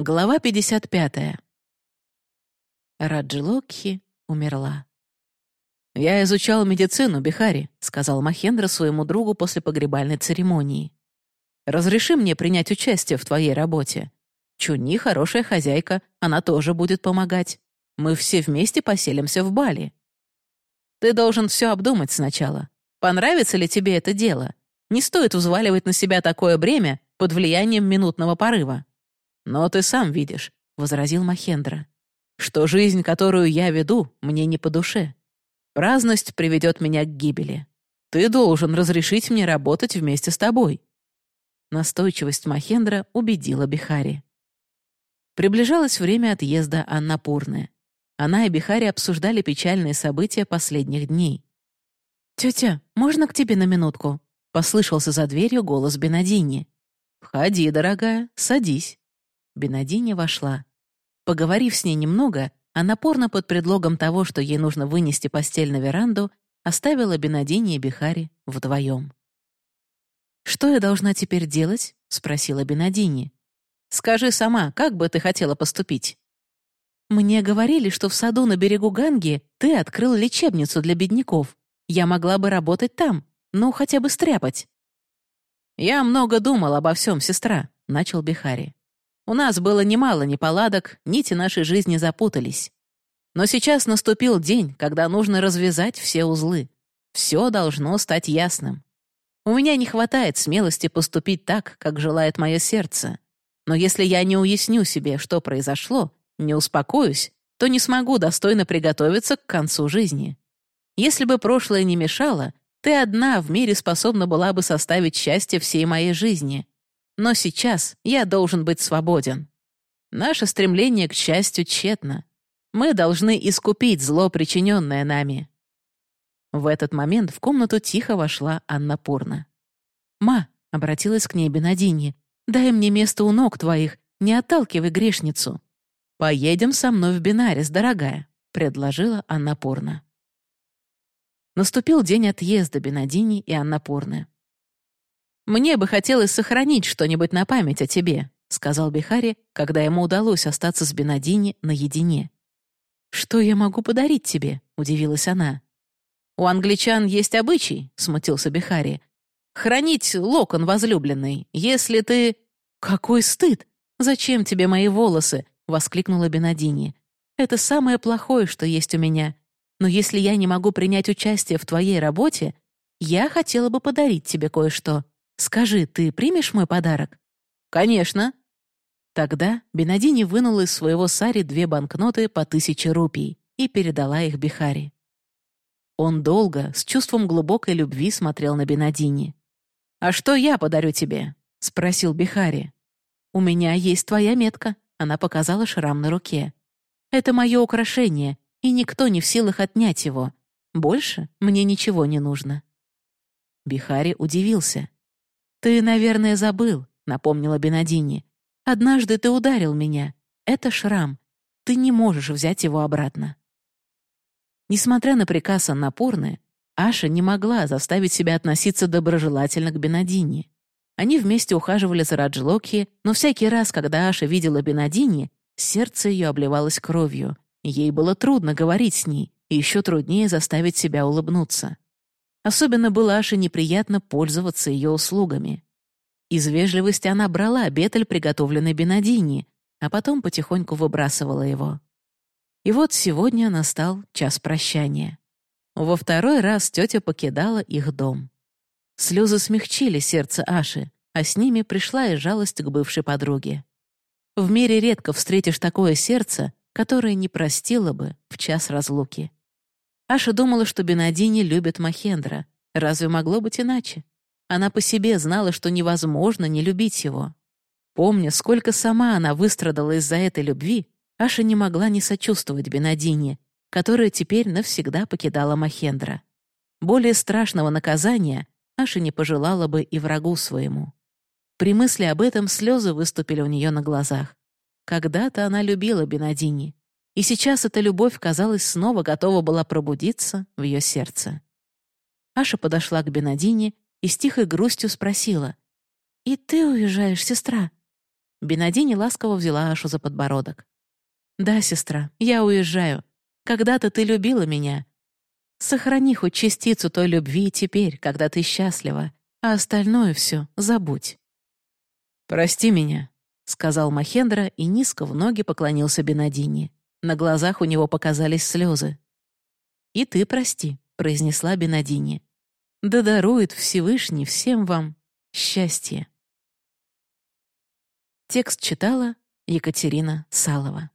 Глава 55. Раджилокхи умерла. «Я изучал медицину, Бихари», — сказал Махендра своему другу после погребальной церемонии. «Разреши мне принять участие в твоей работе. Чуни — хорошая хозяйка, она тоже будет помогать. Мы все вместе поселимся в Бали. Ты должен все обдумать сначала. Понравится ли тебе это дело? Не стоит взваливать на себя такое бремя под влиянием минутного порыва. «Но ты сам видишь», — возразил Махендра, «что жизнь, которую я веду, мне не по душе. Праздность приведет меня к гибели. Ты должен разрешить мне работать вместе с тобой». Настойчивость Махендра убедила Бихари. Приближалось время отъезда Аннапурны. Она и Бихари обсуждали печальные события последних дней. «Тетя, можно к тебе на минутку?» — послышался за дверью голос Бенадини. «Входи, дорогая, садись». Бенадини вошла. Поговорив с ней немного, она порно под предлогом того, что ей нужно вынести постель на веранду, оставила Бенадини и Бихари вдвоем. «Что я должна теперь делать?» — спросила Бенадини. «Скажи сама, как бы ты хотела поступить?» «Мне говорили, что в саду на берегу Ганги ты открыл лечебницу для бедняков. Я могла бы работать там, ну, хотя бы стряпать». «Я много думал обо всем, сестра», — начал Бихари. У нас было немало неполадок, нити нашей жизни запутались. Но сейчас наступил день, когда нужно развязать все узлы. Все должно стать ясным. У меня не хватает смелости поступить так, как желает мое сердце. Но если я не уясню себе, что произошло, не успокоюсь, то не смогу достойно приготовиться к концу жизни. Если бы прошлое не мешало, ты одна в мире способна была бы составить счастье всей моей жизни. Но сейчас я должен быть свободен. Наше стремление к счастью тщетно. Мы должны искупить зло, причиненное нами». В этот момент в комнату тихо вошла Анна Пурна. «Ма», — обратилась к ней Бенадиньи, «дай мне место у ног твоих, не отталкивай грешницу». «Поедем со мной в Бинарис, дорогая», — предложила Анна Пурна. Наступил день отъезда Бенадини и Аннапурны. «Мне бы хотелось сохранить что-нибудь на память о тебе», сказал Бихари, когда ему удалось остаться с Бенадини наедине. «Что я могу подарить тебе?» — удивилась она. «У англичан есть обычай», — смутился Бихари. «Хранить локон возлюбленный, если ты...» «Какой стыд! Зачем тебе мои волосы?» — воскликнула Бенадини. «Это самое плохое, что есть у меня. Но если я не могу принять участие в твоей работе, я хотела бы подарить тебе кое-что. «Скажи, ты примешь мой подарок?» «Конечно». Тогда Бенадини вынула из своего сари две банкноты по тысяче рупий и передала их Бихари. Он долго, с чувством глубокой любви смотрел на Бенадини. «А что я подарю тебе?» — спросил Бихари. «У меня есть твоя метка», — она показала шрам на руке. «Это мое украшение, и никто не в силах отнять его. Больше мне ничего не нужно». Бихари удивился. «Ты, наверное, забыл», — напомнила Бенадини. «Однажды ты ударил меня. Это шрам. Ты не можешь взять его обратно». Несмотря на приказ Аннапурны, Аша не могла заставить себя относиться доброжелательно к Бенадини. Они вместе ухаживали за Раджлокхи, но всякий раз, когда Аша видела Бенадини, сердце ее обливалось кровью. Ей было трудно говорить с ней, и еще труднее заставить себя улыбнуться. Особенно было Аше неприятно пользоваться ее услугами. Из вежливости она брала бетель, приготовленный Бенадини, а потом потихоньку выбрасывала его. И вот сегодня настал час прощания. Во второй раз тетя покидала их дом. Слезы смягчили сердце Аши, а с ними пришла и жалость к бывшей подруге. В мире редко встретишь такое сердце, которое не простило бы в час разлуки. Аша думала, что Бенадини любит Махендра. Разве могло быть иначе? Она по себе знала, что невозможно не любить его. Помня, сколько сама она выстрадала из-за этой любви, Аша не могла не сочувствовать Бенадине, которая теперь навсегда покидала Махендра. Более страшного наказания Аша не пожелала бы и врагу своему. При мысли об этом слезы выступили у нее на глазах. Когда-то она любила Бенадини, и сейчас эта любовь, казалось, снова готова была пробудиться в ее сердце. Аша подошла к Бенадине и с тихой грустью спросила. «И ты уезжаешь, сестра?» Бенадини ласково взяла Ашу за подбородок. «Да, сестра, я уезжаю. Когда-то ты любила меня. Сохрани хоть частицу той любви теперь, когда ты счастлива, а остальное все забудь». «Прости меня», — сказал Махендра и низко в ноги поклонился Бенадини. На глазах у него показались слезы. «И ты прости», — произнесла Бенадини. «Да дарует Всевышний всем вам счастье». Текст читала Екатерина Салова.